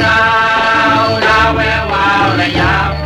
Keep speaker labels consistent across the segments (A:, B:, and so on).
A: now, now we're wild and young.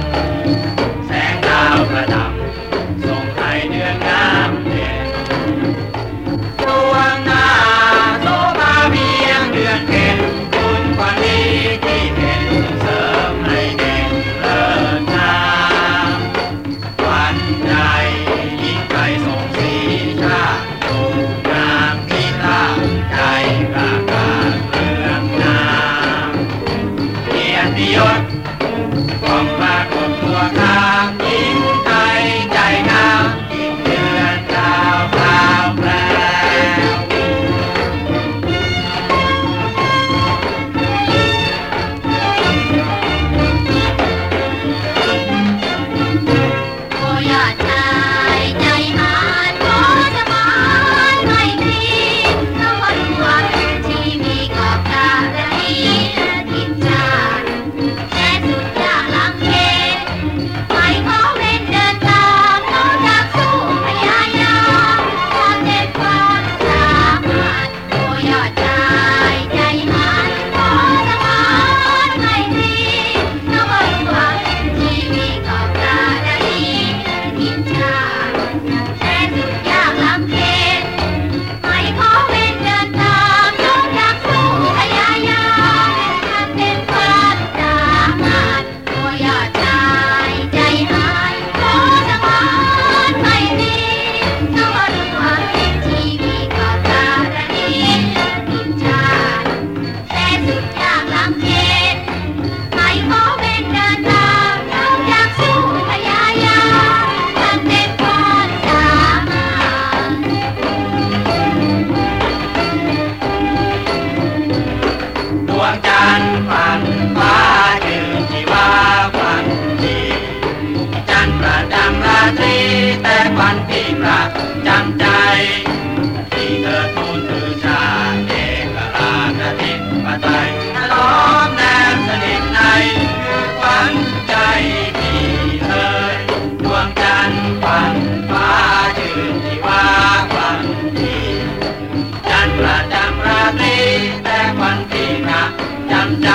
A: ฉลองแนมสนิทในคือขวั
B: ญใจพี่เอ่ยดวง
A: จันทร์ฝันฟ้าชื่นที่ว่าฝันดีจันทร์ประจำราตรีแต่วันที่หนักจำใ